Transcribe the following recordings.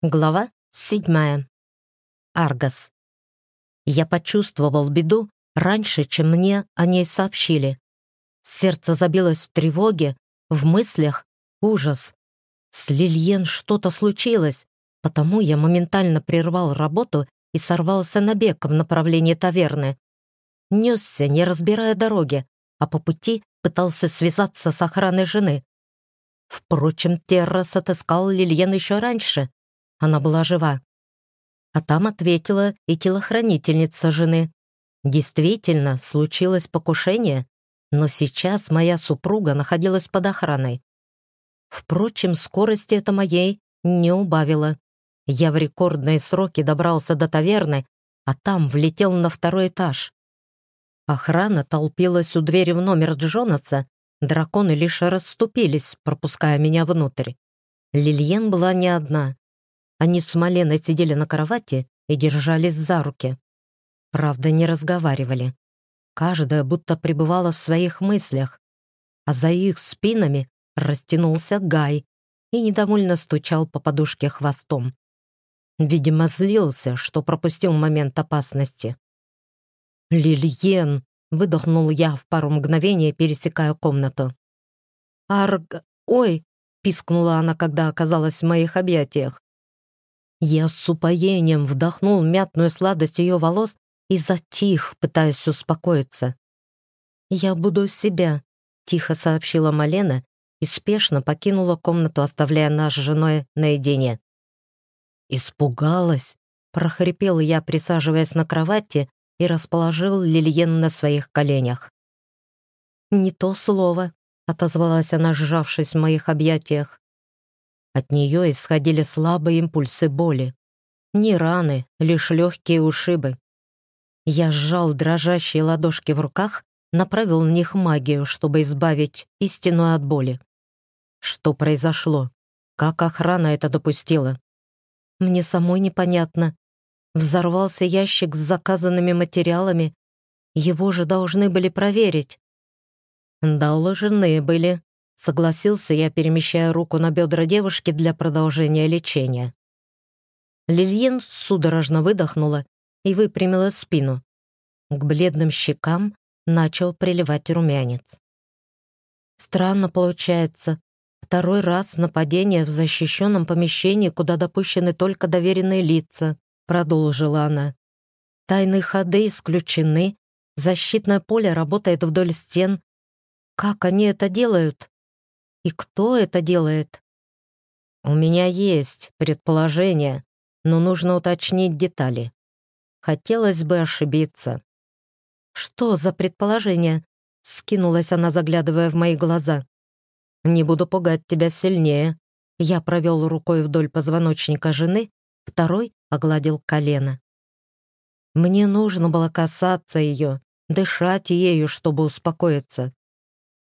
Глава седьмая. Аргас. Я почувствовал беду раньше, чем мне о ней сообщили. Сердце забилось в тревоге, в мыслях ужас. С Лильен что-то случилось, потому я моментально прервал работу и сорвался на бег в направлении таверны. Несся, не разбирая дороги, а по пути пытался связаться с охраной жены. Впрочем, Террас отыскал Лильен еще раньше, она была жива. А там ответила и телохранительница жены. Действительно, случилось покушение, но сейчас моя супруга находилась под охраной. Впрочем, скорости это моей не убавило. Я в рекордные сроки добрался до таверны, а там влетел на второй этаж. Охрана толпилась у двери в номер Джонаса, драконы лишь расступились, пропуская меня внутрь. Лильен была не одна. Они с Маленой сидели на кровати и держались за руки. Правда, не разговаривали. Каждая будто пребывала в своих мыслях, а за их спинами растянулся Гай и недовольно стучал по подушке хвостом. Видимо, злился, что пропустил момент опасности. «Лильен!» — выдохнул я в пару мгновений, пересекая комнату. «Арг... Ой!» — пискнула она, когда оказалась в моих объятиях. Я с упоением вдохнул мятную сладость ее волос и затих, пытаясь успокоиться. «Я буду себя», — тихо сообщила Малена и спешно покинула комнату, оставляя нас с женой наедине. «Испугалась», — прохрипел я, присаживаясь на кровати и расположил Лильен на своих коленях. «Не то слово», — отозвалась она, сжавшись в моих объятиях. От нее исходили слабые импульсы боли. Не раны, лишь легкие ушибы. Я сжал дрожащие ладошки в руках, направил в них магию, чтобы избавить истину от боли. Что произошло? Как охрана это допустила? Мне самой непонятно. Взорвался ящик с заказанными материалами. Его же должны были проверить. Должны были, Согласился я, перемещая руку на бедра девушки для продолжения лечения. Лильен судорожно выдохнула и выпрямила спину. К бледным щекам начал приливать румянец. Странно получается. Второй раз нападение в защищенном помещении, куда допущены только доверенные лица, продолжила она. Тайные ходы исключены, защитное поле работает вдоль стен. Как они это делают? И кто это делает? У меня есть предположение, но нужно уточнить детали. Хотелось бы ошибиться. Что за предположение? Скинулась она, заглядывая в мои глаза. Не буду пугать тебя сильнее. Я провел рукой вдоль позвоночника жены, второй огладил колено. Мне нужно было касаться ее, дышать ею, чтобы успокоиться.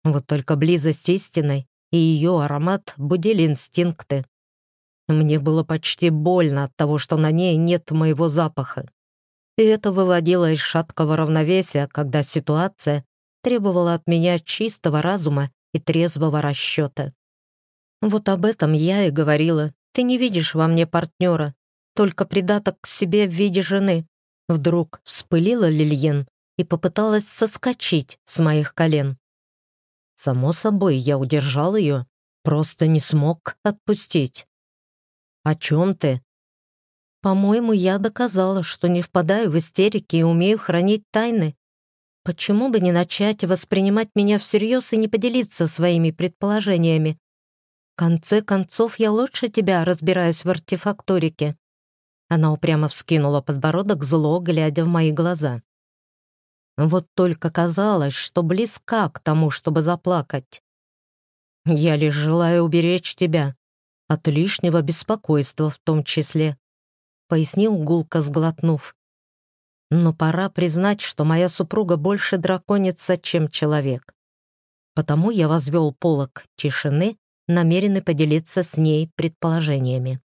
Вот только близость истинной и ее аромат будили инстинкты. Мне было почти больно от того, что на ней нет моего запаха. И это выводило из шаткого равновесия, когда ситуация требовала от меня чистого разума и трезвого расчета. Вот об этом я и говорила. Ты не видишь во мне партнера, только придаток к себе в виде жены. Вдруг вспылила Лильен и попыталась соскочить с моих колен. Само собой, я удержал ее, просто не смог отпустить. «О чем ты?» «По-моему, я доказала, что не впадаю в истерики и умею хранить тайны. Почему бы не начать воспринимать меня всерьез и не поделиться своими предположениями? В конце концов, я лучше тебя разбираюсь в артефакторике». Она упрямо вскинула подбородок, зло, глядя в мои глаза. Вот только казалось, что близка к тому, чтобы заплакать. «Я лишь желаю уберечь тебя от лишнего беспокойства в том числе», пояснил гулко сглотнув. «Но пора признать, что моя супруга больше драконица, чем человек. Потому я возвел полок тишины, намеренный поделиться с ней предположениями.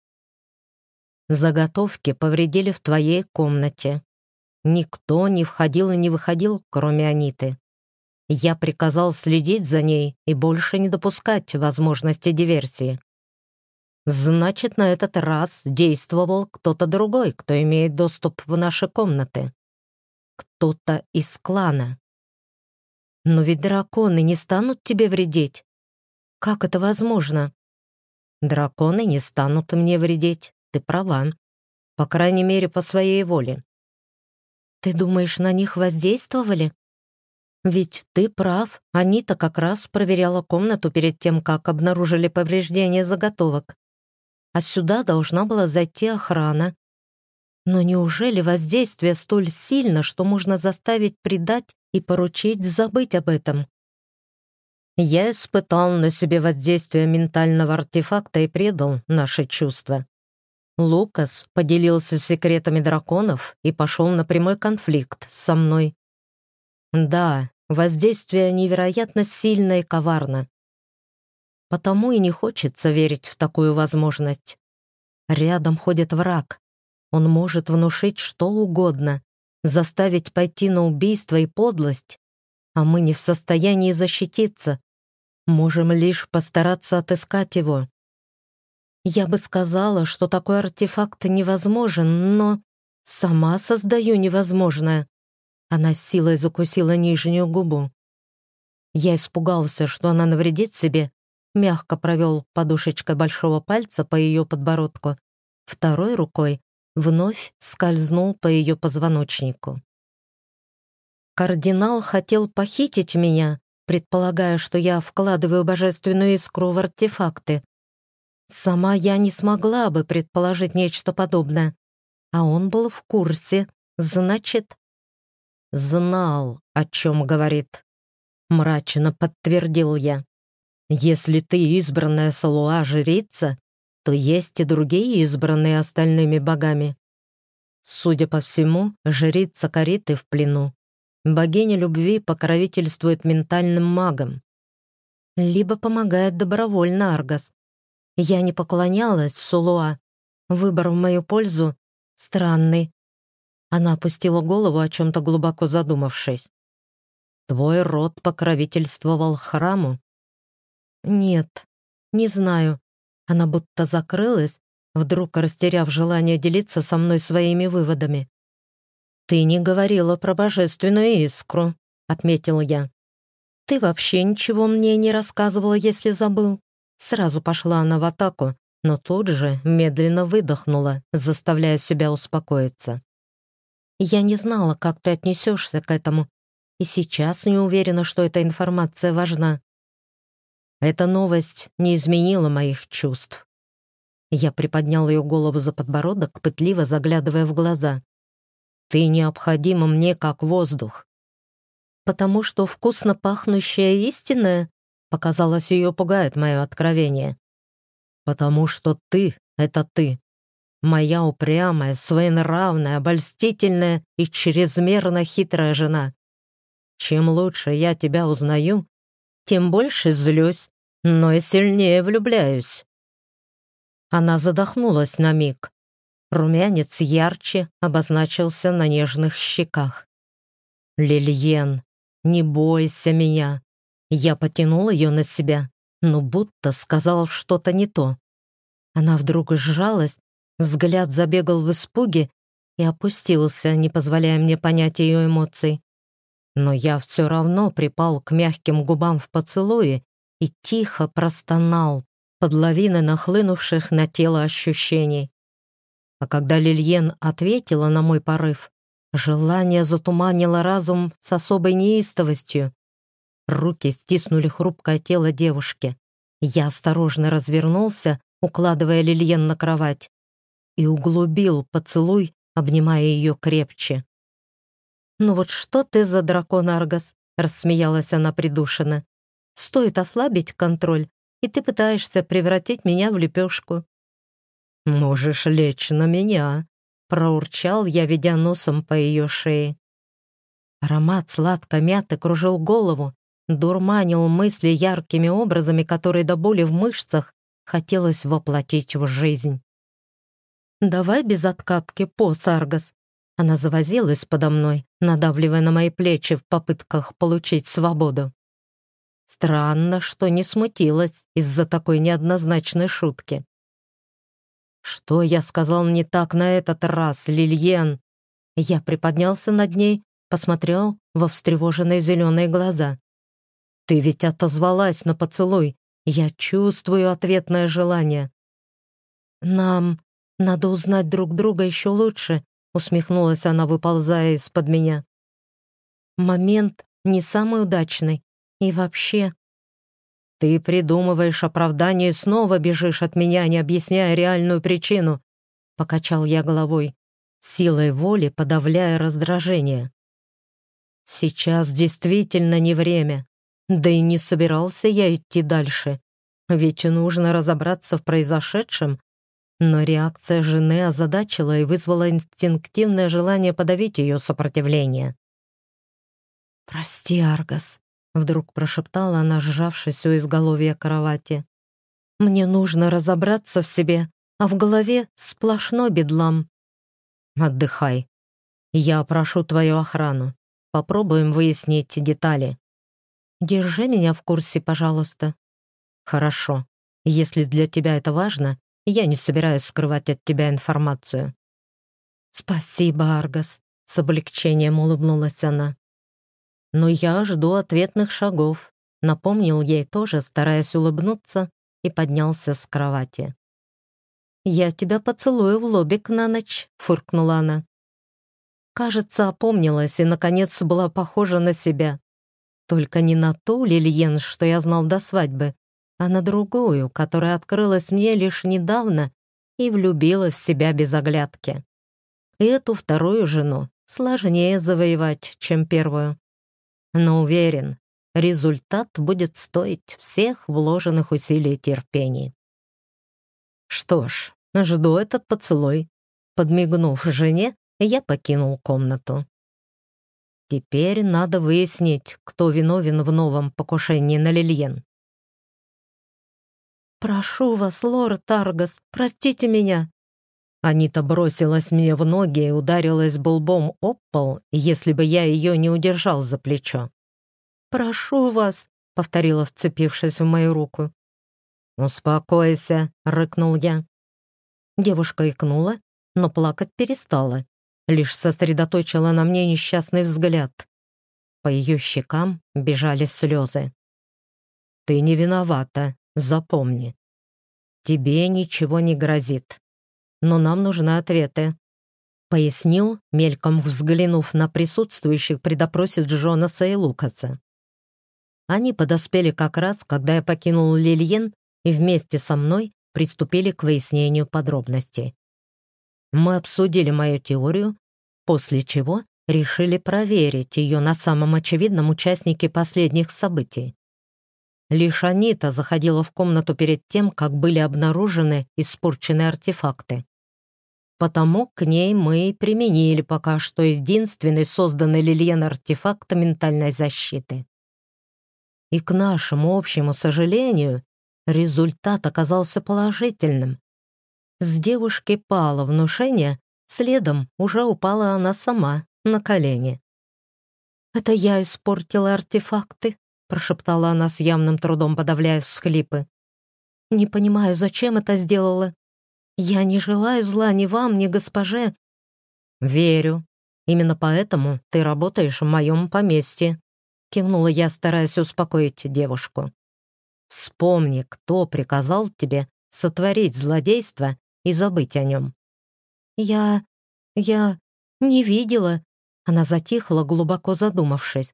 Заготовки повредили в твоей комнате. Никто не входил и не выходил, кроме Аниты. Я приказал следить за ней и больше не допускать возможности диверсии. Значит, на этот раз действовал кто-то другой, кто имеет доступ в наши комнаты. Кто-то из клана. Но ведь драконы не станут тебе вредить. Как это возможно? Драконы не станут мне вредить, ты права. По крайней мере, по своей воле. Ты думаешь, на них воздействовали? Ведь ты прав, Анита как раз проверяла комнату перед тем, как обнаружили повреждения заготовок а сюда должна была зайти охрана. Но неужели воздействие столь сильно, что можно заставить предать и поручить забыть об этом? Я испытал на себе воздействие ментального артефакта и предал наши чувства. Лукас поделился секретами драконов и пошел на прямой конфликт со мной. Да, воздействие невероятно сильно и коварно. Потому и не хочется верить в такую возможность. Рядом ходит враг. Он может внушить что угодно, заставить пойти на убийство и подлость, а мы не в состоянии защититься. Можем лишь постараться отыскать его. Я бы сказала, что такой артефакт невозможен, но сама создаю невозможное. Она с силой закусила нижнюю губу. Я испугался, что она навредит себе, мягко провел подушечкой большого пальца по ее подбородку, второй рукой вновь скользнул по ее позвоночнику. Кардинал хотел похитить меня, предполагая, что я вкладываю божественную искру в артефакты. Сама я не смогла бы предположить нечто подобное, а он был в курсе, значит... Знал, о чем говорит. Мрачно подтвердил я. Если ты избранная Салуа жрица, то есть и другие избранные остальными богами. Судя по всему, жрица Кариты в плену. Богиня любви покровительствует ментальным магам. Либо помогает добровольно Аргас. Я не поклонялась Сулуа. Выбор в мою пользу странный. Она опустила голову, о чем-то глубоко задумавшись. Твой род покровительствовал храму. «Нет, не знаю». Она будто закрылась, вдруг растеряв желание делиться со мной своими выводами. «Ты не говорила про божественную искру», — отметил я. «Ты вообще ничего мне не рассказывала, если забыл». Сразу пошла она в атаку, но тут же медленно выдохнула, заставляя себя успокоиться. «Я не знала, как ты отнесешься к этому, и сейчас не уверена, что эта информация важна. Эта новость не изменила моих чувств. Я приподнял ее голову за подбородок, пытливо заглядывая в глаза. «Ты необходима мне как воздух». «Потому что вкусно пахнущая истинная?» Показалось, ее пугает мое откровение. «Потому что ты — это ты. Моя упрямая, своенравная, обольстительная и чрезмерно хитрая жена. Чем лучше я тебя узнаю, тем больше злюсь, но и сильнее влюбляюсь». Она задохнулась на миг. Румянец ярче обозначился на нежных щеках. «Лильен, не бойся меня». Я потянул ее на себя, но будто сказал что-то не то. Она вдруг сжалась, взгляд забегал в испуге и опустился, не позволяя мне понять ее эмоций. Но я все равно припал к мягким губам в поцелуе и тихо простонал под лавиной нахлынувших на тело ощущений. А когда Лильен ответила на мой порыв, желание затуманило разум с особой неистовостью. Руки стиснули хрупкое тело девушки. Я осторожно развернулся, укладывая Лильен на кровать, и углубил поцелуй, обнимая ее крепче. «Ну вот что ты за дракон, Аргас?» — рассмеялась она придушенно. «Стоит ослабить контроль, и ты пытаешься превратить меня в лепешку». «Можешь лечь на меня», — проурчал я, ведя носом по ее шее. Аромат сладкой мяты кружил голову, дурманил мысли яркими образами, которые до боли в мышцах хотелось воплотить в жизнь. «Давай без откатки, по, Саргас», она завозилась подо мной, надавливая на мои плечи в попытках получить свободу. Странно, что не смутилась из-за такой неоднозначной шутки. «Что я сказал не так на этот раз, Лильен?» Я приподнялся над ней, посмотрел во встревоженные зеленые глаза. «Ты ведь отозвалась на поцелуй. Я чувствую ответное желание». «Нам надо узнать друг друга еще лучше», усмехнулась она, выползая из-под меня. «Момент не самый удачный. И вообще...» «Ты придумываешь оправдание и снова бежишь от меня, не объясняя реальную причину», покачал я головой, силой воли подавляя раздражение. «Сейчас действительно не время. Да и не собирался я идти дальше. Ведь нужно разобраться в произошедшем. Но реакция жены озадачила и вызвала инстинктивное желание подавить ее сопротивление. «Прости, Аргас», — вдруг прошептала она, сжавшись у изголовья кровати. «Мне нужно разобраться в себе, а в голове сплошной бедлам». «Отдыхай. Я прошу твою охрану. Попробуем выяснить детали. Держи меня в курсе, пожалуйста». «Хорошо. Если для тебя это важно, я не собираюсь скрывать от тебя информацию». «Спасибо, Аргас», — с облегчением улыбнулась она. «Но я жду ответных шагов», — напомнил ей тоже, стараясь улыбнуться, и поднялся с кровати. «Я тебя поцелую в лобик на ночь», — фыркнула она. Кажется, опомнилась и, наконец, была похожа на себя. Только не на ту Лильен, что я знал до свадьбы, а на другую, которая открылась мне лишь недавно и влюбила в себя без оглядки. Эту вторую жену сложнее завоевать, чем первую. Но уверен, результат будет стоить всех вложенных усилий и терпений. Что ж, жду этот поцелуй. Подмигнув жене, я покинул комнату. Теперь надо выяснить, кто виновен в новом покушении на Лильен. «Прошу вас, лорд Таргас, простите меня!» Анита бросилась мне в ноги и ударилась булбом об пол, если бы я ее не удержал за плечо. «Прошу вас!» — повторила, вцепившись в мою руку. «Успокойся!» — рыкнул я. Девушка икнула, но плакать перестала лишь сосредоточила на мне несчастный взгляд. По ее щекам бежали слезы. «Ты не виновата, запомни. Тебе ничего не грозит. Но нам нужны ответы», — пояснил, мельком взглянув на присутствующих при допросе Джонаса и Лукаса. Они подоспели как раз, когда я покинул Лильен и вместе со мной приступили к выяснению подробностей. Мы обсудили мою теорию, после чего решили проверить ее на самом очевидном участнике последних событий. Лишь Анита заходила в комнату перед тем, как были обнаружены испорченные артефакты. Потому к ней мы и применили пока что единственный созданный Лильен артефакт ментальной защиты. И к нашему общему сожалению, результат оказался положительным. С девушки пало внушение, следом уже упала она сама на колени. «Это я испортила артефакты», — прошептала она с явным трудом, подавляя всхлипы. «Не понимаю, зачем это сделала. Я не желаю зла ни вам, ни госпоже». «Верю. Именно поэтому ты работаешь в моем поместье», — кивнула я, стараясь успокоить девушку. «Вспомни, кто приказал тебе сотворить злодейство и забыть о нем. «Я... я... не видела». Она затихла, глубоко задумавшись.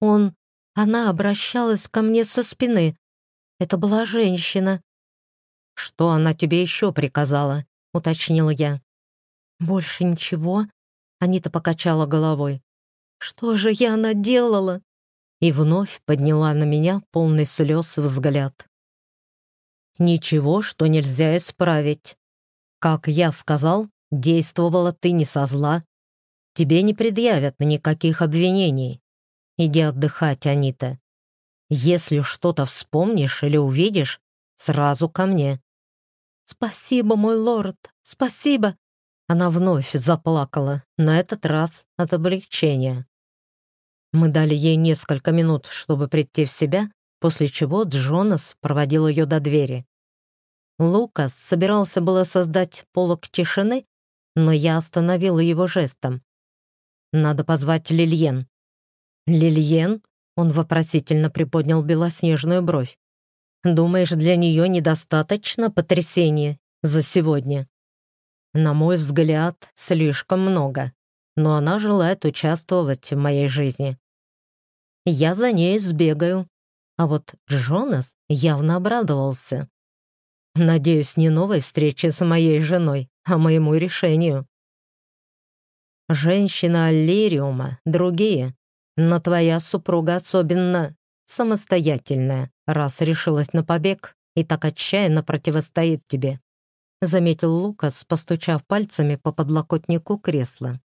«Он... она обращалась ко мне со спины. Это была женщина». «Что она тебе еще приказала?» — уточнила я. «Больше ничего?» — Анита покачала головой. «Что же я наделала?» И вновь подняла на меня полный слез взгляд. «Ничего, что нельзя исправить. Как я сказал, действовала ты не со зла. Тебе не предъявят никаких обвинений. Иди отдыхать, Анита. Если что-то вспомнишь или увидишь, сразу ко мне». «Спасибо, мой лорд, спасибо!» Она вновь заплакала, на этот раз от облегчения. Мы дали ей несколько минут, чтобы прийти в себя, после чего Джонас проводил ее до двери. Лукас собирался было создать полок тишины, но я остановила его жестом. «Надо позвать Лильен». «Лильен?» — он вопросительно приподнял белоснежную бровь. «Думаешь, для нее недостаточно потрясения за сегодня?» «На мой взгляд, слишком много, но она желает участвовать в моей жизни». «Я за ней сбегаю», а вот Джонас явно обрадовался. Надеюсь, не новой встречи с моей женой, а моему решению. Женщина Аллириума другие, но твоя супруга особенно самостоятельная, раз решилась на побег и так отчаянно противостоит тебе», заметил Лукас, постучав пальцами по подлокотнику кресла.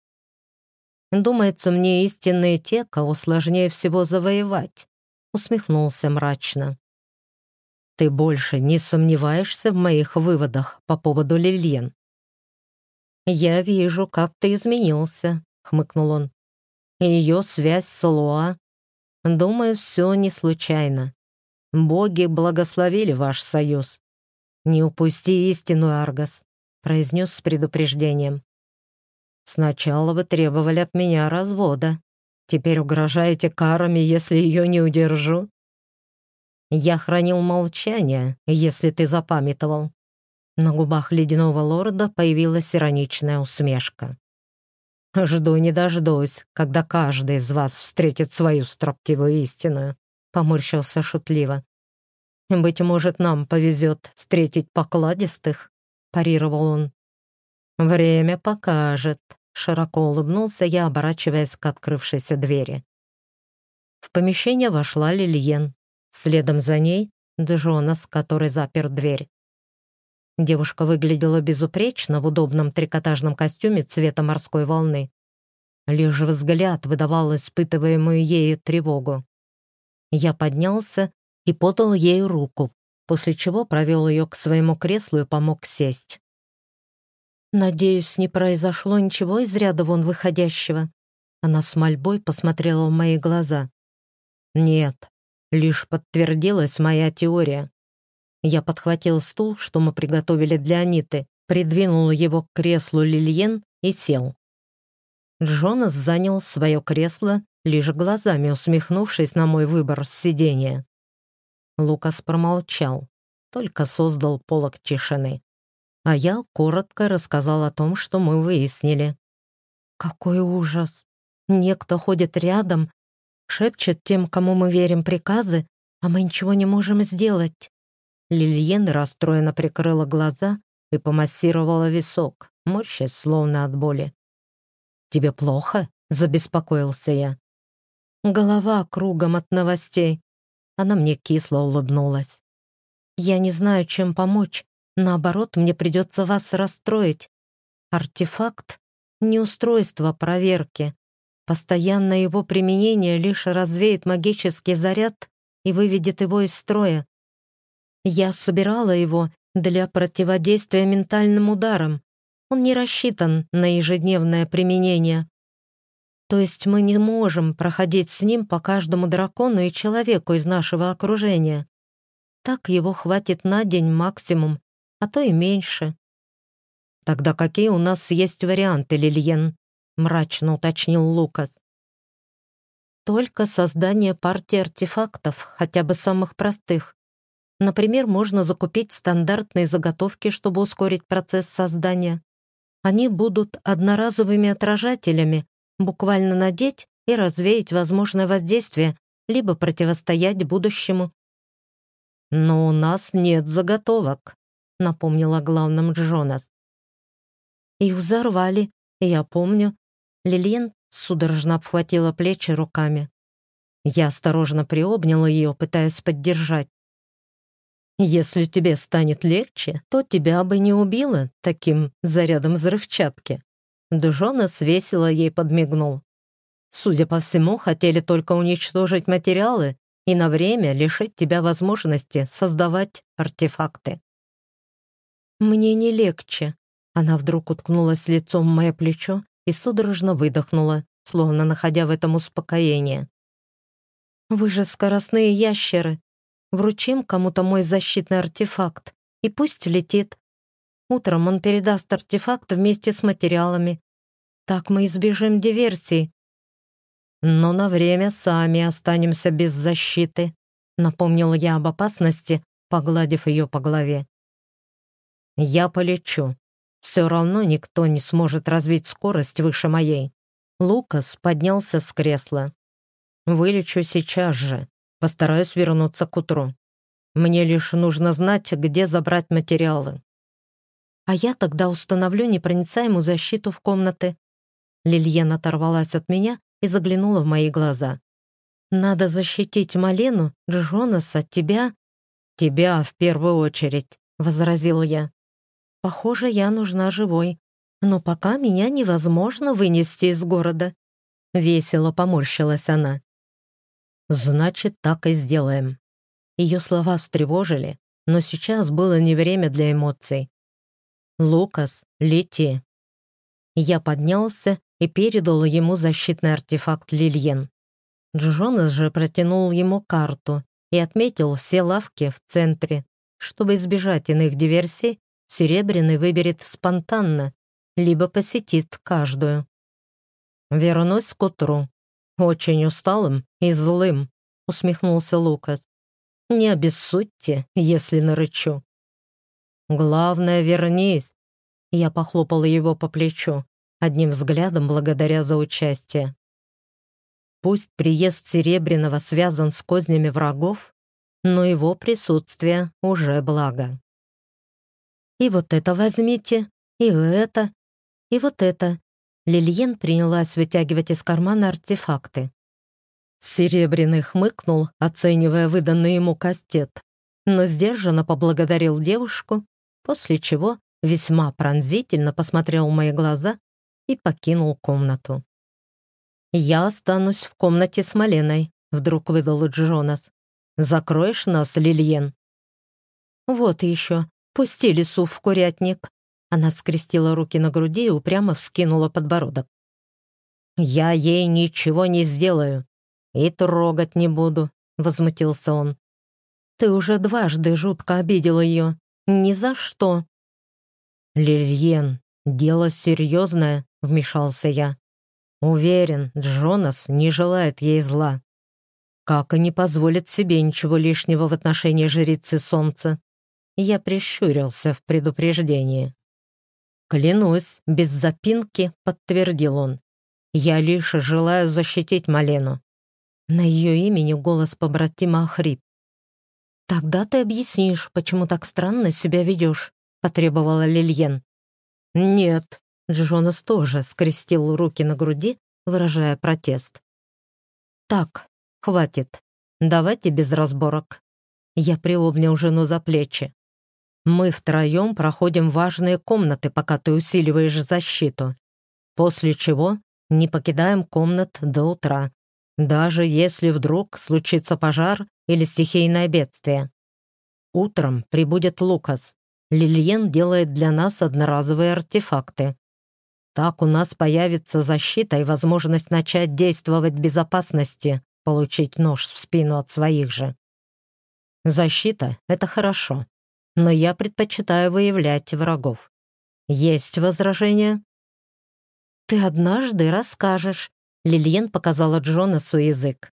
«Думается, мне истинные те, кого сложнее всего завоевать», усмехнулся мрачно. Ты больше не сомневаешься в моих выводах по поводу Лильен?» «Я вижу, как ты изменился», — хмыкнул он. «Ее связь с Лоа. Думаю, все не случайно. Боги благословили ваш союз. Не упусти истину, Аргас», — произнес с предупреждением. «Сначала вы требовали от меня развода. Теперь угрожаете карами, если ее не удержу?» Я хранил молчание, если ты запамятовал». На губах ледяного лорда появилась ироничная усмешка. «Жду не дождусь, когда каждый из вас встретит свою строптивую истину», — поморщился шутливо. «Быть может, нам повезет встретить покладистых», — парировал он. «Время покажет», — широко улыбнулся я, оборачиваясь к открывшейся двери. В помещение вошла Лильен. Следом за ней Джонас, который запер дверь. Девушка выглядела безупречно в удобном трикотажном костюме цвета морской волны. Лишь взгляд выдавал испытываемую ею тревогу. Я поднялся и подал ей руку, после чего провел ее к своему креслу и помог сесть. «Надеюсь, не произошло ничего из ряда вон выходящего?» Она с мольбой посмотрела в мои глаза. «Нет», Лишь подтвердилась моя теория. Я подхватил стул, что мы приготовили для Аниты, придвинул его к креслу Лильен и сел. Джонас занял свое кресло, лишь глазами усмехнувшись на мой выбор сидения. Лукас промолчал, только создал полок тишины. А я коротко рассказал о том, что мы выяснили. «Какой ужас! Некто ходит рядом шепчет тем, кому мы верим приказы, а мы ничего не можем сделать. Лильен расстроенно прикрыла глаза и помассировала висок, морщась словно от боли. «Тебе плохо?» — забеспокоился я. Голова кругом от новостей. Она мне кисло улыбнулась. «Я не знаю, чем помочь. Наоборот, мне придется вас расстроить. Артефакт — не устройство проверки, Постоянное его применение лишь развеет магический заряд и выведет его из строя. Я собирала его для противодействия ментальным ударам. Он не рассчитан на ежедневное применение. То есть мы не можем проходить с ним по каждому дракону и человеку из нашего окружения. Так его хватит на день максимум, а то и меньше. Тогда какие у нас есть варианты, Лильен? Мрачно уточнил Лукас. Только создание партии артефактов, хотя бы самых простых. Например, можно закупить стандартные заготовки, чтобы ускорить процесс создания. Они будут одноразовыми отражателями, буквально надеть и развеять возможное воздействие, либо противостоять будущему. «Но у нас нет заготовок», — напомнила главным Джонас. «Их взорвали, я помню, Лилиен судорожно обхватила плечи руками. Я осторожно приобняла ее, пытаясь поддержать. «Если тебе станет легче, то тебя бы не убило таким зарядом взрывчатки». Дужона свесила ей подмигнул. «Судя по всему, хотели только уничтожить материалы и на время лишить тебя возможности создавать артефакты». «Мне не легче», — она вдруг уткнулась лицом в мое плечо и судорожно выдохнула, словно находя в этом успокоение. «Вы же скоростные ящеры. Вручим кому-то мой защитный артефакт. и пусть летит. Утром он передаст артефакт вместе с материалами. Так мы избежим диверсии. Но на время сами останемся без защиты, напомнил я об опасности, погладив ее по голове. Я полечу. Все равно никто не сможет развить скорость выше моей. Лукас поднялся с кресла. Вылечу сейчас же. Постараюсь вернуться к утру. Мне лишь нужно знать, где забрать материалы. А я тогда установлю непроницаемую защиту в комнаты. Лильен оторвалась от меня и заглянула в мои глаза. «Надо защитить Малену, Джонаса, тебя...» «Тебя в первую очередь», — возразил я. «Похоже, я нужна живой, но пока меня невозможно вынести из города». Весело поморщилась она. «Значит, так и сделаем». Ее слова встревожили, но сейчас было не время для эмоций. «Лукас, лети!» Я поднялся и передал ему защитный артефакт Лильен. Джонас же протянул ему карту и отметил все лавки в центре. Чтобы избежать иных диверсий, Серебряный выберет спонтанно, либо посетит каждую. «Вернусь к утру. Очень усталым и злым», — усмехнулся Лукас. «Не обессудьте, если нарычу». «Главное, вернись!» Я похлопала его по плечу, одним взглядом благодаря за участие. Пусть приезд Серебряного связан с кознями врагов, но его присутствие уже благо. «И вот это возьмите, и это, и вот это». Лильен принялась вытягивать из кармана артефакты. Серебряный хмыкнул, оценивая выданный ему кастет, но сдержанно поблагодарил девушку, после чего весьма пронзительно посмотрел в мои глаза и покинул комнату. «Я останусь в комнате с Маленой», — вдруг выдал Джонас. «Закроешь нас, Лильен?» «Вот еще. Пусти лису в курятник». Она скрестила руки на груди и упрямо вскинула подбородок. «Я ей ничего не сделаю и трогать не буду», — возмутился он. «Ты уже дважды жутко обидела ее. Ни за что». «Лильен, дело серьезное», — вмешался я. «Уверен, Джонас не желает ей зла. Как и не позволит себе ничего лишнего в отношении жрицы солнца». Я прищурился в предупреждении. «Клянусь, без запинки», — подтвердил он. «Я лишь желаю защитить Малену». На ее имени голос побратима охрип. «Тогда ты объяснишь, почему так странно себя ведешь», — потребовала Лильен. «Нет», — Джонас тоже скрестил руки на груди, выражая протест. «Так, хватит. Давайте без разборок». Я приобнял жену за плечи. Мы втроем проходим важные комнаты, пока ты усиливаешь защиту. После чего не покидаем комнат до утра, даже если вдруг случится пожар или стихийное бедствие. Утром прибудет Лукас. Лильен делает для нас одноразовые артефакты. Так у нас появится защита и возможность начать действовать в безопасности, получить нож в спину от своих же. Защита — это хорошо но я предпочитаю выявлять врагов. Есть возражения?» «Ты однажды расскажешь», — Лильен показала Джонасу язык.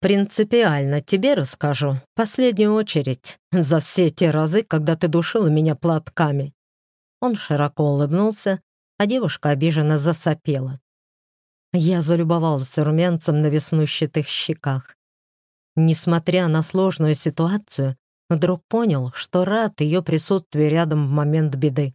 «Принципиально тебе расскажу, последнюю очередь, за все те разы, когда ты душила меня платками». Он широко улыбнулся, а девушка обиженно засопела. Я залюбовался румянцем на веснущатых щеках. Несмотря на сложную ситуацию, Вдруг понял, что рад ее присутствию рядом в момент беды.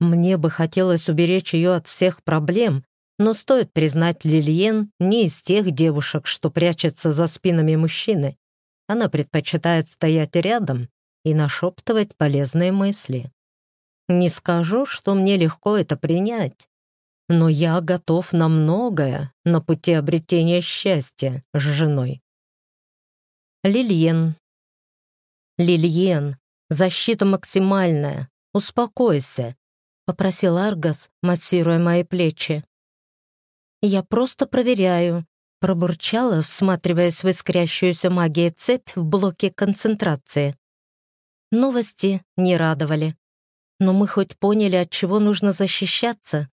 Мне бы хотелось уберечь ее от всех проблем, но стоит признать, Лильен не из тех девушек, что прячется за спинами мужчины. Она предпочитает стоять рядом и нашептывать полезные мысли. Не скажу, что мне легко это принять, но я готов на многое на пути обретения счастья с женой. Лильен, «Лильен, защита максимальная. Успокойся», — попросил Аргас, массируя мои плечи. «Я просто проверяю», — пробурчала, всматриваясь в искрящуюся магией цепь в блоке концентрации. Новости не радовали. Но мы хоть поняли, от чего нужно защищаться.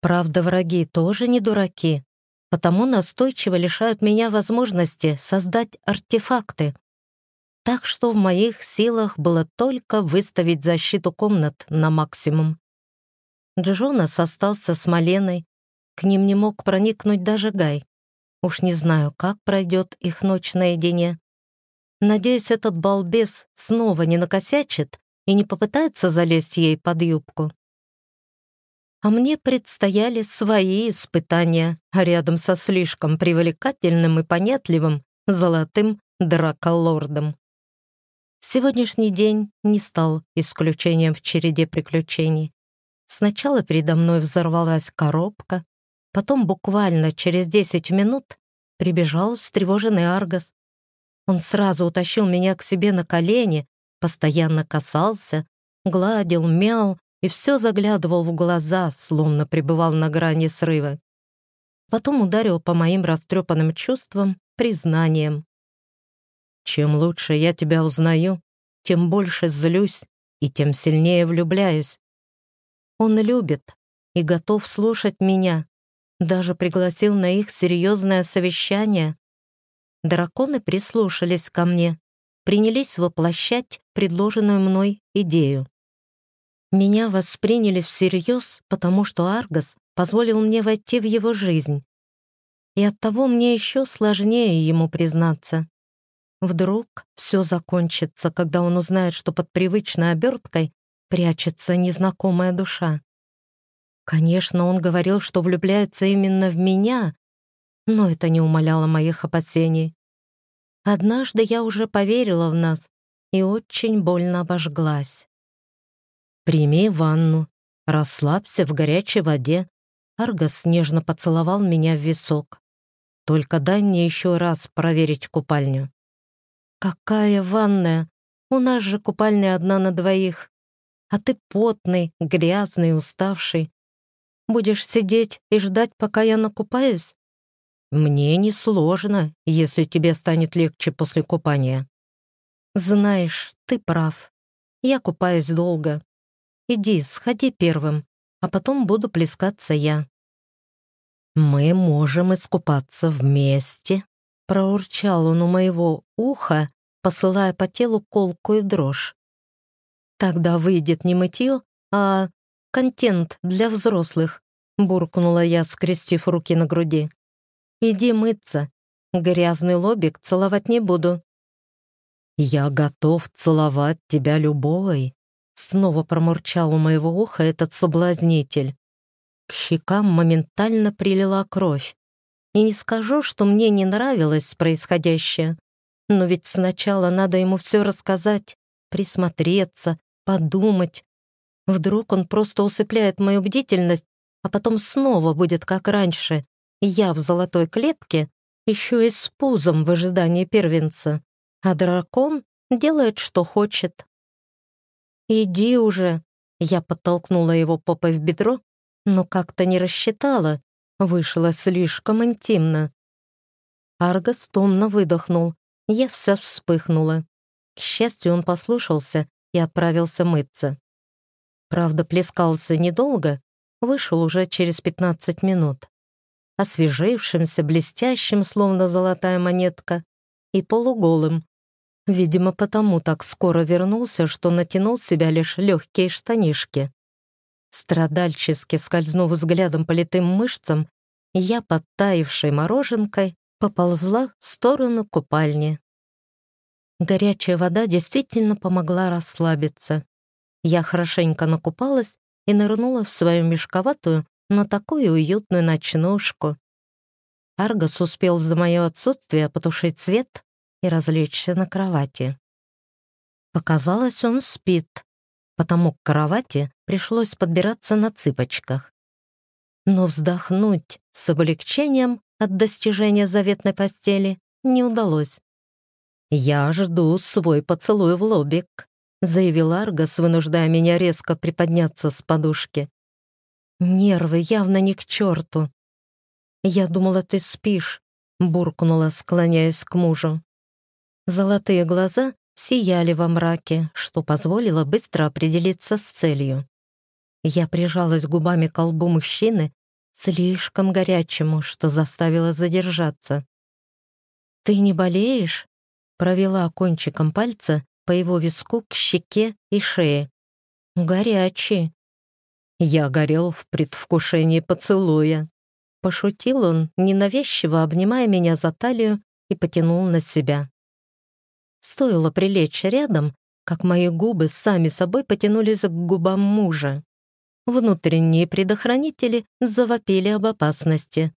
Правда, враги тоже не дураки, потому настойчиво лишают меня возможности создать артефакты. Так что в моих силах было только выставить защиту комнат на максимум. Джонас остался с Маленой. К ним не мог проникнуть даже Гай. Уж не знаю, как пройдет их ночь наедине. Надеюсь, этот балбес снова не накосячит и не попытается залезть ей под юбку. А мне предстояли свои испытания рядом со слишком привлекательным и понятливым золотым драколордом. Сегодняшний день не стал исключением в череде приключений. Сначала передо мной взорвалась коробка, потом буквально через 10 минут прибежал встревоженный Аргос. Он сразу утащил меня к себе на колени, постоянно касался, гладил, мял и все заглядывал в глаза, словно пребывал на грани срыва. Потом ударил по моим растрепанным чувствам признанием. «Чем лучше я тебя узнаю, тем больше злюсь и тем сильнее влюбляюсь. Он любит и готов слушать меня. Даже пригласил на их серьезное совещание. Драконы прислушались ко мне, принялись воплощать предложенную мной идею. Меня восприняли всерьез, потому что Аргос позволил мне войти в его жизнь. И оттого мне еще сложнее ему признаться. Вдруг все закончится, когда он узнает, что под привычной оберткой прячется незнакомая душа. Конечно, он говорил, что влюбляется именно в меня, но это не умаляло моих опасений. Однажды я уже поверила в нас и очень больно обожглась. «Прими ванну, расслабься в горячей воде». Аргос нежно поцеловал меня в висок. «Только дай мне еще раз проверить купальню». «Какая ванная? У нас же купальня одна на двоих а ты потный, грязный, уставший. Будешь сидеть и ждать, пока я накупаюсь? Мне не сложно, если тебе станет легче после купания. Знаешь, ты прав. Я купаюсь долго. Иди, сходи первым, а потом буду плескаться я. Мы можем искупаться вместе, проурчал он у моего уха, посылая по телу колкую дрожь. «Тогда выйдет не мытье, а контент для взрослых», буркнула я, скрестив руки на груди. «Иди мыться. Грязный лобик целовать не буду». «Я готов целовать тебя любой», снова промурчал у моего уха этот соблазнитель. К щекам моментально прилила кровь. И не скажу, что мне не нравилось происходящее, но ведь сначала надо ему все рассказать, присмотреться, подумать. Вдруг он просто усыпляет мою бдительность, а потом снова будет как раньше. Я в золотой клетке, еще и с пузом в ожидании первенца, а дракон делает, что хочет. «Иди уже!» Я подтолкнула его попой в бедро, но как-то не рассчитала. Вышло слишком интимно. Аргос томно выдохнул. Я вся вспыхнула. К счастью, он послушался и отправился мыться. Правда, плескался недолго, вышел уже через 15 минут. Освежившимся, блестящим, словно золотая монетка, и полуголым. Видимо, потому так скоро вернулся, что натянул себя лишь легкие штанишки. Страдальчески скользнув взглядом по литым мышцам, я, подтаившей мороженкой, поползла в сторону купальни. Горячая вода действительно помогла расслабиться. Я хорошенько накупалась и нырнула в свою мешковатую, но такую уютную ночнушку. Аргос успел за мое отсутствие потушить свет и развлечься на кровати. Показалось, он спит, потому к кровати пришлось подбираться на цыпочках. Но вздохнуть с облегчением от достижения заветной постели не удалось. «Я жду свой поцелуй в лобик», — заявил Аргос, вынуждая меня резко приподняться с подушки. «Нервы явно не к черту». «Я думала, ты спишь», — буркнула, склоняясь к мужу. Золотые глаза сияли во мраке, что позволило быстро определиться с целью. Я прижалась губами к колбу мужчины, слишком горячему, что заставило задержаться. «Ты не болеешь?» — провела кончиком пальца по его виску к щеке и шее. «Горячий». Я горел в предвкушении поцелуя. Пошутил он, ненавязчиво обнимая меня за талию и потянул на себя. Стоило прилечь рядом, как мои губы сами собой потянулись к губам мужа. Внутренние предохранители завопили об опасности.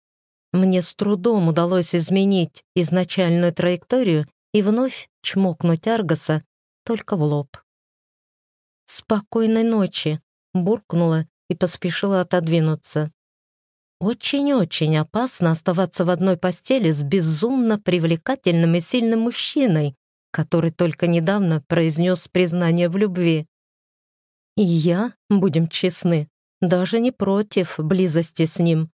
Мне с трудом удалось изменить изначальную траекторию и вновь чмокнуть Аргаса только в лоб. «Спокойной ночи!» — буркнула и поспешила отодвинуться. Очень-очень опасно оставаться в одной постели с безумно привлекательным и сильным мужчиной, который только недавно произнес признание в любви. И я, будем честны, даже не против близости с ним,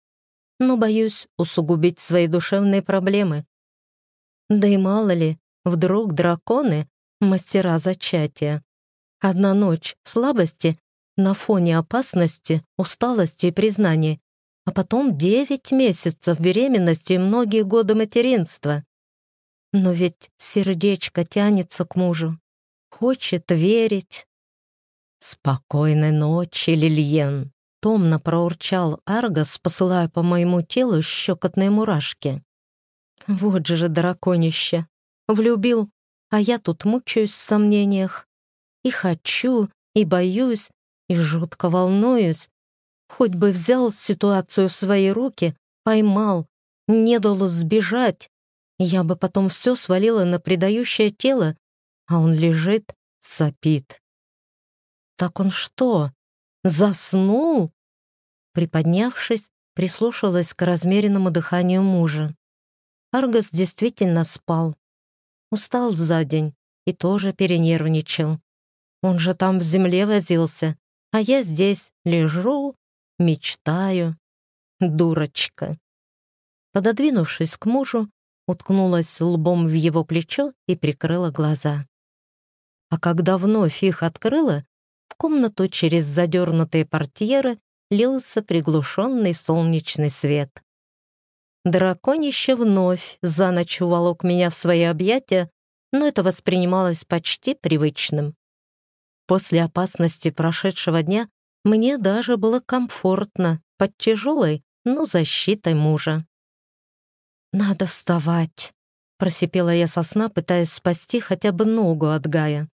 но боюсь усугубить свои душевные проблемы. Да и мало ли, вдруг драконы — мастера зачатия. Одна ночь слабости на фоне опасности, усталости и признания, а потом девять месяцев беременности и многие годы материнства. Но ведь сердечко тянется к мужу, хочет верить. «Спокойной ночи, Лильен!» — томно проурчал Аргос, посылая по моему телу щекотные мурашки. «Вот же драконище! Влюбил, а я тут мучаюсь в сомнениях. И хочу, и боюсь, и жутко волнуюсь. Хоть бы взял ситуацию в свои руки, поймал, не дал сбежать. Я бы потом все свалила на предающее тело, а он лежит, сопит. Так он что, заснул? Приподнявшись, прислушалась к размеренному дыханию мужа. Аргос действительно спал. Устал за день и тоже перенервничал. Он же там в земле возился, а я здесь лежу, мечтаю. Дурочка. Пододвинувшись к мужу, уткнулась лбом в его плечо и прикрыла глаза. А когда вновь их открыла, в комнату через задернутые портьеры лился приглушенный солнечный свет. Драконище вновь за ночь уволок меня в свои объятия, но это воспринималось почти привычным. После опасности прошедшего дня мне даже было комфортно под тяжелой, но защитой мужа. «Надо вставать», — просипела я со сна, пытаясь спасти хотя бы ногу от Гая.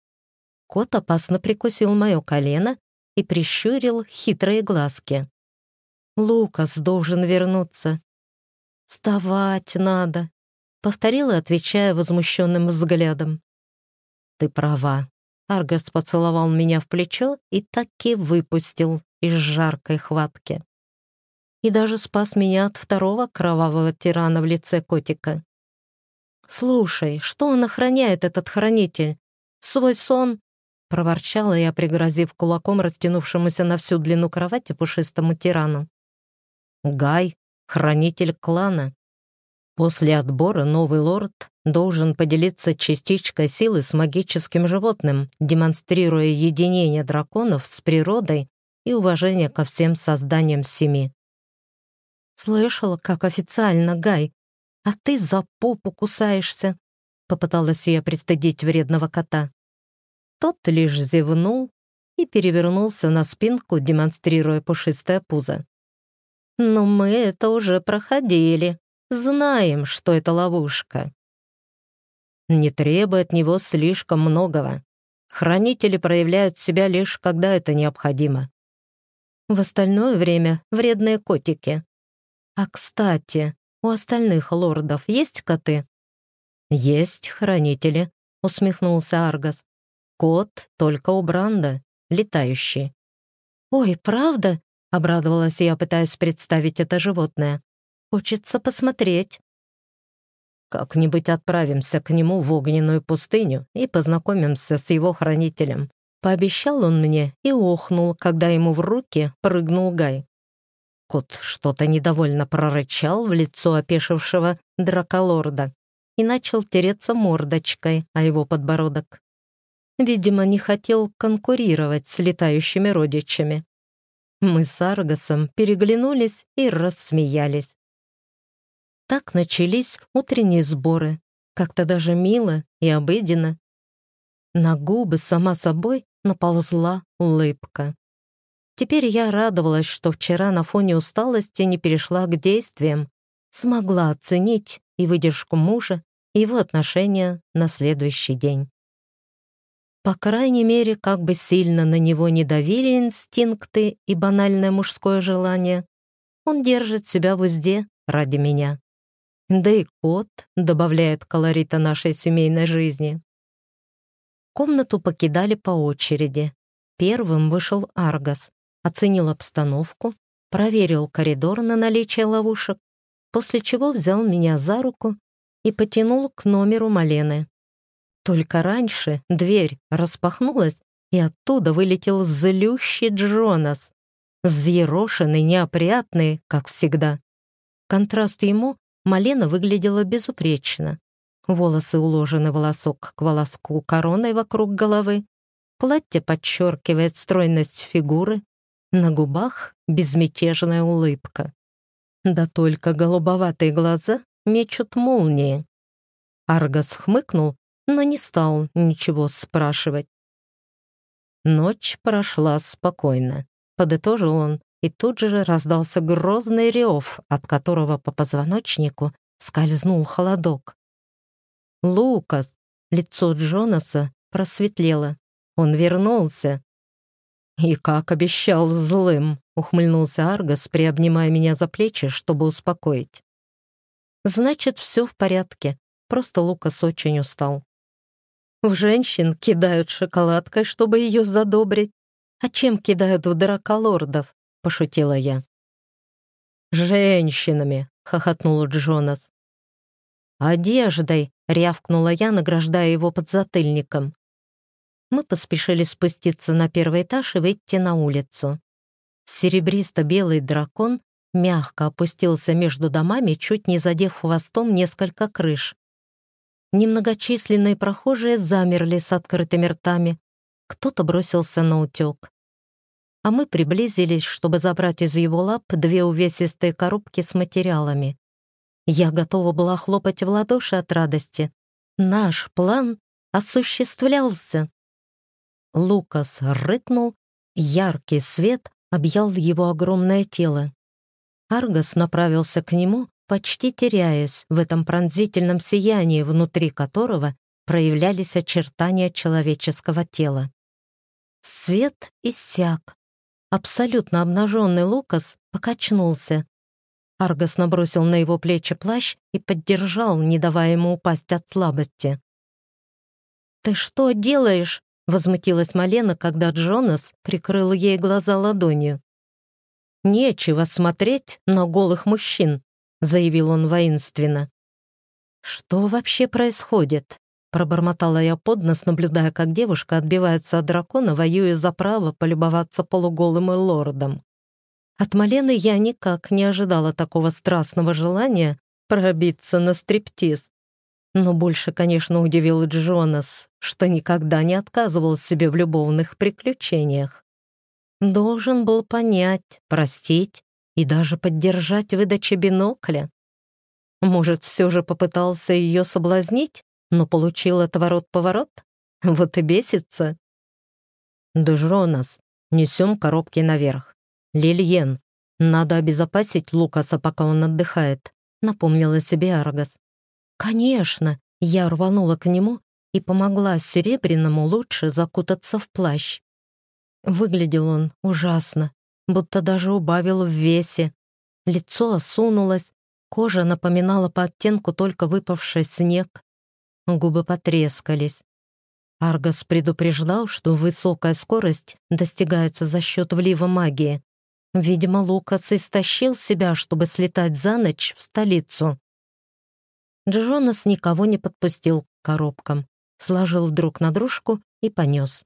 Кот опасно прикусил мое колено и прищурил хитрые глазки. «Лукас должен вернуться». «Вставать надо», — повторила, отвечая возмущенным взглядом. «Ты права». Аргас поцеловал меня в плечо и таки выпустил из жаркой хватки. И даже спас меня от второго кровавого тирана в лице котика. «Слушай, что он охраняет, этот хранитель? Свой сон проворчала я, пригрозив кулаком растянувшемуся на всю длину кровати пушистому тирану. «Гай — хранитель клана. После отбора новый лорд должен поделиться частичкой силы с магическим животным, демонстрируя единение драконов с природой и уважение ко всем созданиям семи. «Слышала, как официально, Гай, а ты за попу кусаешься», попыталась я пристыдить вредного кота. Тот лишь зевнул и перевернулся на спинку, демонстрируя пушистое пузо. «Но мы это уже проходили. Знаем, что это ловушка». Не требует от него слишком многого. Хранители проявляют себя лишь, когда это необходимо. В остальное время вредные котики. А кстати, у остальных лордов есть коты? Есть хранители, усмехнулся Аргас. Кот только у Бранда, летающий. «Ой, правда?» — обрадовалась я, пытаясь представить это животное. «Хочется посмотреть». «Как-нибудь отправимся к нему в огненную пустыню и познакомимся с его хранителем», Пообещал он мне и охнул, когда ему в руки прыгнул Гай. Кот что-то недовольно прорычал в лицо опешившего драколорда и начал тереться мордочкой о его подбородок. Видимо, не хотел конкурировать с летающими родичами. Мы с Аргосом переглянулись и рассмеялись. Так начались утренние сборы, как-то даже мило и обыденно. На губы сама собой наползла улыбка. Теперь я радовалась, что вчера на фоне усталости не перешла к действиям, смогла оценить и выдержку мужа, и его отношения на следующий день. По крайней мере, как бы сильно на него не давили инстинкты и банальное мужское желание, он держит себя в узде ради меня. Да и кот добавляет колорита нашей семейной жизни. Комнату покидали по очереди. Первым вышел Аргас, оценил обстановку, проверил коридор на наличие ловушек, после чего взял меня за руку и потянул к номеру Малены. Только раньше дверь распахнулась, и оттуда вылетел злющий Джонас, взъерошенный, неопрятный, как всегда. Контраст ему Малена выглядела безупречно. Волосы уложены волосок к волоску короной вокруг головы, платье подчеркивает стройность фигуры, на губах безмятежная улыбка. Да только голубоватые глаза мечут молнии. Аргас хмыкнул но не стал ничего спрашивать. Ночь прошла спокойно, подытожил он, и тут же раздался грозный рев, от которого по позвоночнику скользнул холодок. «Лукас!» Лицо Джонаса просветлело. Он вернулся. «И как обещал злым!» — ухмыльнулся Аргас, приобнимая меня за плечи, чтобы успокоить. «Значит, все в порядке. Просто Лукас очень устал. В женщин кидают шоколадкой, чтобы ее задобрить. А чем кидают в драколордов? Пошутила я. «Женщинами!» — хохотнул Джонас. «Одеждой!» — рявкнула я, награждая его подзатыльником. Мы поспешили спуститься на первый этаж и выйти на улицу. Серебристо-белый дракон мягко опустился между домами, чуть не задев хвостом несколько крыш. Немногочисленные прохожие замерли с открытыми ртами. Кто-то бросился на утек. А мы приблизились, чтобы забрать из его лап две увесистые коробки с материалами. Я готова была хлопать в ладоши от радости. Наш план осуществлялся. Лукас рыкнул, яркий свет объял его огромное тело. Аргос направился к нему, почти теряясь в этом пронзительном сиянии, внутри которого проявлялись очертания человеческого тела. Свет иссяк. Абсолютно обнаженный Лукас покачнулся. Аргос набросил на его плечи плащ и поддержал, не давая ему упасть от слабости. «Ты что делаешь?» — возмутилась Малена, когда Джонас прикрыл ей глаза ладонью. «Нечего смотреть на голых мужчин», заявил он воинственно. «Что вообще происходит?» Пробормотала я под нос, наблюдая, как девушка отбивается от дракона, воюя за право полюбоваться полуголым лордом. От Малены я никак не ожидала такого страстного желания пробиться на стриптиз. Но больше, конечно, удивил Джонас, что никогда не отказывал себе в любовных приключениях. Должен был понять, простить и даже поддержать выдачи бинокля. Может, все же попытался ее соблазнить, но получил отворот-поворот? Вот и бесится. Дежронас, несем коробки наверх. Лильен, надо обезопасить Лукаса, пока он отдыхает, напомнила себе Аргас. Конечно, я рванула к нему и помогла Серебряному лучше закутаться в плащ. Выглядел он ужасно, будто даже убавил в весе. Лицо осунулось, кожа напоминала по оттенку только выпавший снег. Губы потрескались. Аргос предупреждал, что высокая скорость достигается за счет влива магии. Видимо, Лукас истощил себя, чтобы слетать за ночь в столицу. Джонас никого не подпустил к коробкам, сложил друг на дружку и понес.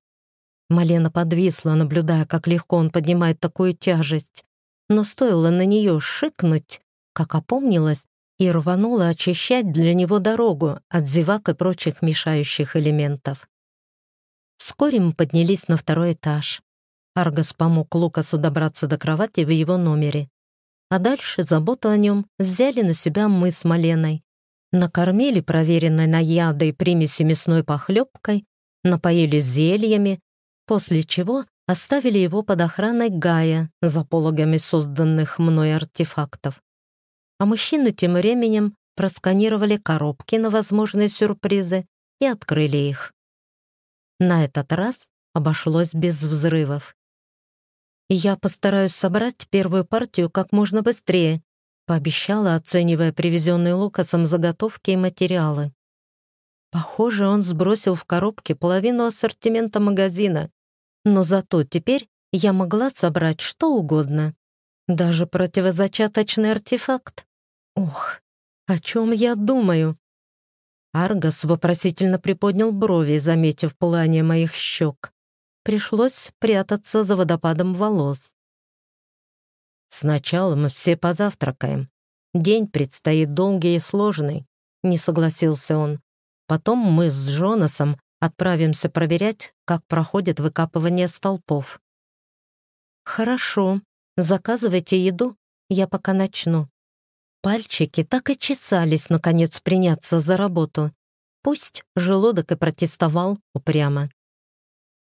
Малена подвисла, наблюдая, как легко он поднимает такую тяжесть. Но стоило на нее шикнуть, как опомнилась и рванула очищать для него дорогу от зевак и прочих мешающих элементов. Вскоре мы поднялись на второй этаж. Аргос помог Лукасу добраться до кровати в его номере. А дальше заботу о нем взяли на себя мы с Маленой. Накормили проверенной на яды и примеси мясной похлебкой, напоили зельями, после чего оставили его под охраной Гая за пологами созданных мной артефактов. А мужчины тем временем просканировали коробки на возможные сюрпризы и открыли их. На этот раз обошлось без взрывов. «Я постараюсь собрать первую партию как можно быстрее», пообещала, оценивая привезенные Лукасом заготовки и материалы. Похоже, он сбросил в коробке половину ассортимента магазина, но зато теперь я могла собрать что угодно. Даже противозачаточный артефакт. Ох, о чем я думаю? Аргос вопросительно приподнял брови, заметив пылание моих щек. Пришлось прятаться за водопадом волос. «Сначала мы все позавтракаем. День предстоит долгий и сложный», — не согласился он. «Потом мы с Джонасом отправимся проверять, как проходит выкапывание столпов». «Хорошо, заказывайте еду, я пока начну». Пальчики так и чесались, наконец, приняться за работу. Пусть желудок и протестовал упрямо.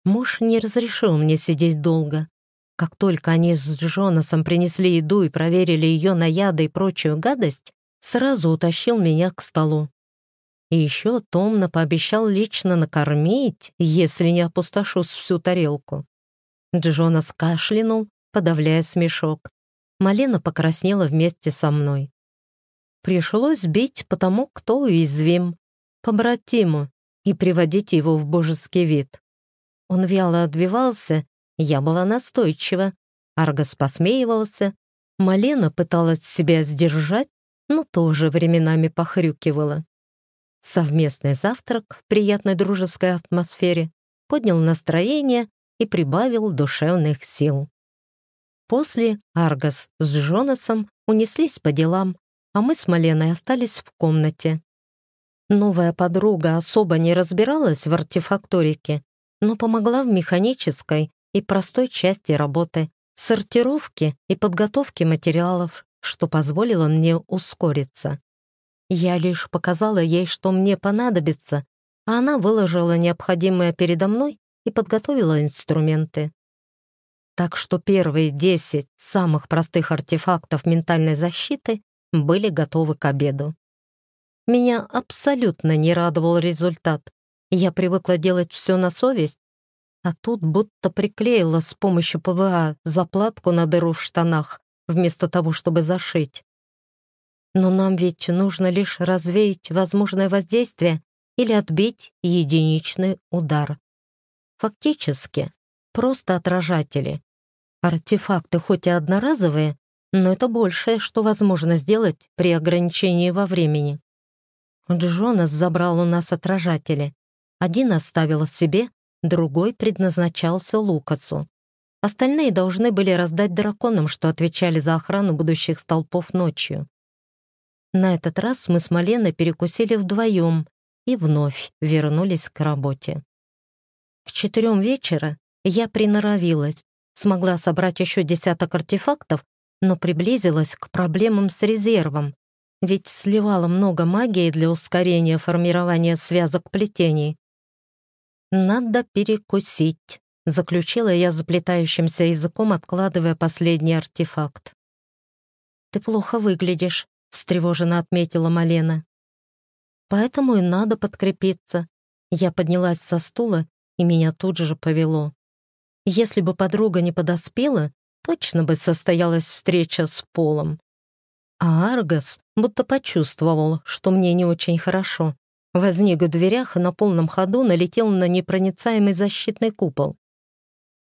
Муж не разрешил мне сидеть долго. Как только они с Джонасом принесли еду и проверили ее на яды и прочую гадость, сразу утащил меня к столу. И еще томно пообещал лично накормить, если не опустошу всю тарелку. Джонас кашлянул, подавляя смешок. Малина покраснела вместе со мной. Пришлось бить потому, кто уязвим, побратиму, и приводить его в божеский вид. Он вяло отбивался, я была настойчива. Аргос посмеивался. Малена пыталась себя сдержать, но тоже временами похрюкивала. Совместный завтрак в приятной дружеской атмосфере поднял настроение и прибавил душевных сил. После Аргос с Джонасом унеслись по делам, а мы с Маленой остались в комнате. Новая подруга особо не разбиралась в артефакторике, но помогла в механической и простой части работы, сортировки и подготовки материалов, что позволило мне ускориться. Я лишь показала ей, что мне понадобится, а она выложила необходимое передо мной и подготовила инструменты. Так что первые 10 самых простых артефактов ментальной защиты были готовы к обеду. Меня абсолютно не радовал результат. Я привыкла делать все на совесть, а тут будто приклеила с помощью ПВА заплатку на дыру в штанах, вместо того, чтобы зашить. Но нам ведь нужно лишь развеять возможное воздействие или отбить единичный удар. Фактически, просто отражатели. Артефакты хоть и одноразовые, но это большее, что возможно сделать при ограничении во времени. Джонас забрал у нас отражатели. Один оставил себе, другой предназначался Лукасу. Остальные должны были раздать драконам, что отвечали за охрану будущих столпов ночью. На этот раз мы с Маленой перекусили вдвоем и вновь вернулись к работе. К четырем вечера я приноровилась, смогла собрать еще десяток артефактов но приблизилась к проблемам с резервом, ведь сливала много магии для ускорения формирования связок плетений. «Надо перекусить», — заключила я заплетающимся языком, откладывая последний артефакт. «Ты плохо выглядишь», — встревоженно отметила Малена. «Поэтому и надо подкрепиться». Я поднялась со стула, и меня тут же повело. Если бы подруга не подоспела, точно бы состоялась встреча с Полом. А Аргос будто почувствовал, что мне не очень хорошо. Возник в дверях и на полном ходу налетел на непроницаемый защитный купол.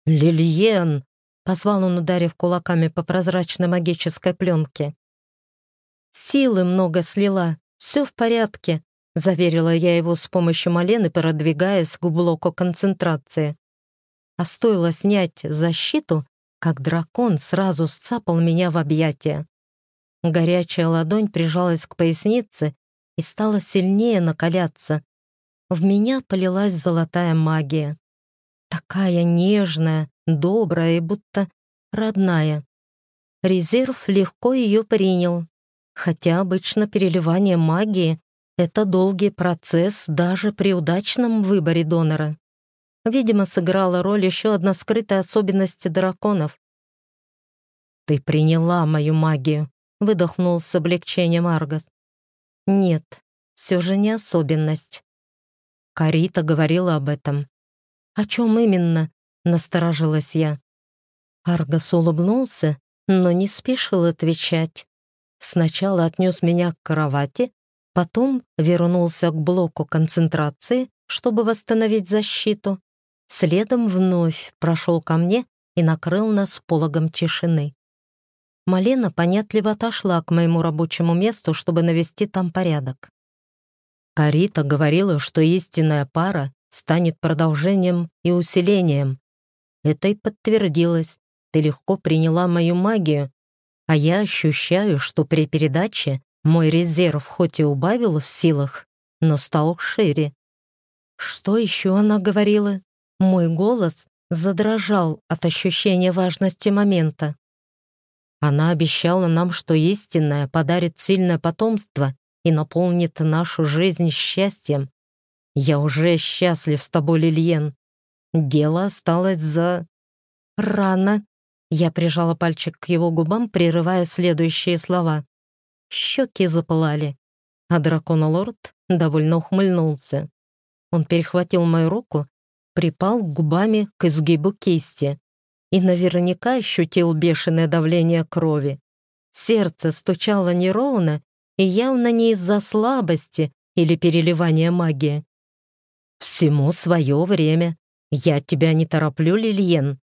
«Лильен!» — позвал он, ударив кулаками по прозрачной магической пленке. «Силы много слила, все в порядке», — заверила я его с помощью малены, продвигаясь к блоку концентрации. А стоило снять защиту, как дракон сразу сцапал меня в объятия. Горячая ладонь прижалась к пояснице и стала сильнее накаляться. В меня полилась золотая магия. Такая нежная, добрая и будто родная. Резерв легко ее принял, хотя обычно переливание магии — это долгий процесс даже при удачном выборе донора. Видимо, сыграла роль еще одна скрытая особенность драконов. «Ты приняла мою магию», — выдохнул с облегчением Аргас. «Нет, все же не особенность». Карита говорила об этом. «О чем именно?» — насторожилась я. Аргас улыбнулся, но не спешил отвечать. Сначала отнес меня к кровати, потом вернулся к блоку концентрации, чтобы восстановить защиту. Следом вновь прошел ко мне и накрыл нас пологом тишины. Малена понятливо отошла к моему рабочему месту, чтобы навести там порядок. Карита говорила, что истинная пара станет продолжением и усилением. Это и подтвердилось. Ты легко приняла мою магию, а я ощущаю, что при передаче мой резерв хоть и убавил в силах, но стал шире. Что еще она говорила? Мой голос задрожал от ощущения важности момента. Она обещала нам, что истинное подарит сильное потомство и наполнит нашу жизнь счастьем. Я уже счастлив с тобой, Лильен. Дело осталось за... Рано. Я прижала пальчик к его губам, прерывая следующие слова. Щеки запылали, а дракон-лорд довольно ухмыльнулся. Он перехватил мою руку, припал губами к изгибу кисти и наверняка ощутил бешеное давление крови. Сердце стучало неровно и явно не из-за слабости или переливания магии. «Всему свое время. Я тебя не тороплю, Лильен»,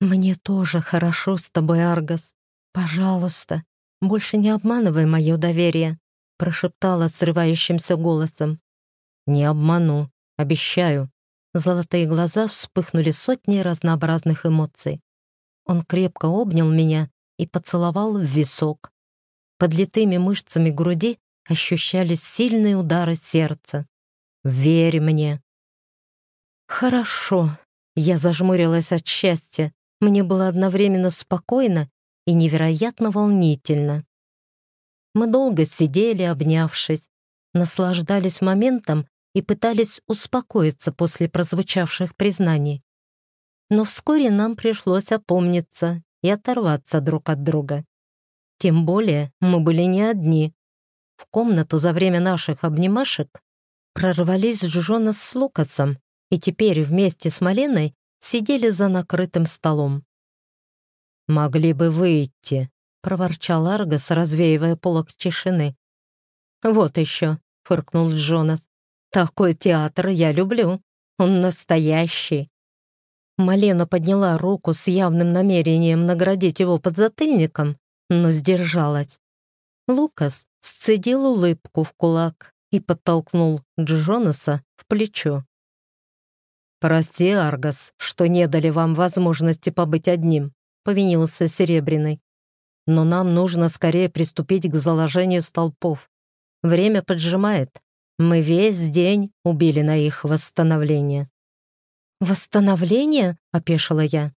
«Мне тоже хорошо с тобой, Аргас. Пожалуйста, больше не обманывай мое доверие», прошептала срывающимся голосом. «Не обману, обещаю». Золотые глаза вспыхнули сотни разнообразных эмоций. Он крепко обнял меня и поцеловал в висок. Под литыми мышцами груди ощущались сильные удары сердца. «Верь мне». «Хорошо», — я зажмурилась от счастья. Мне было одновременно спокойно и невероятно волнительно. Мы долго сидели, обнявшись, наслаждались моментом и пытались успокоиться после прозвучавших признаний. Но вскоре нам пришлось опомниться и оторваться друг от друга. Тем более мы были не одни. В комнату за время наших обнимашек прорвались Джона с Лукасом, и теперь вместе с Маленой сидели за накрытым столом. «Могли бы выйти», — проворчал Аргос, развеивая полок тишины. «Вот еще», — фыркнул Джонас. «Такой театр я люблю. Он настоящий». Малена подняла руку с явным намерением наградить его подзатыльником, но сдержалась. Лукас сцедил улыбку в кулак и подтолкнул Джонаса в плечо. «Прости, Аргас, что не дали вам возможности побыть одним», — повинился Серебряный. «Но нам нужно скорее приступить к заложению столпов. Время поджимает. Мы весь день убили на их восстановление». «Восстановление?» — опешила я.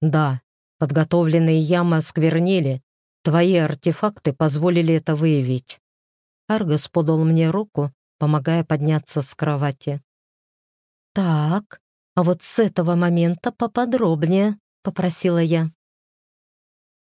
«Да, подготовленные ямы осквернили. Твои артефакты позволили это выявить». Аргас подал мне руку, помогая подняться с кровати. «Так, а вот с этого момента поподробнее», — попросила я.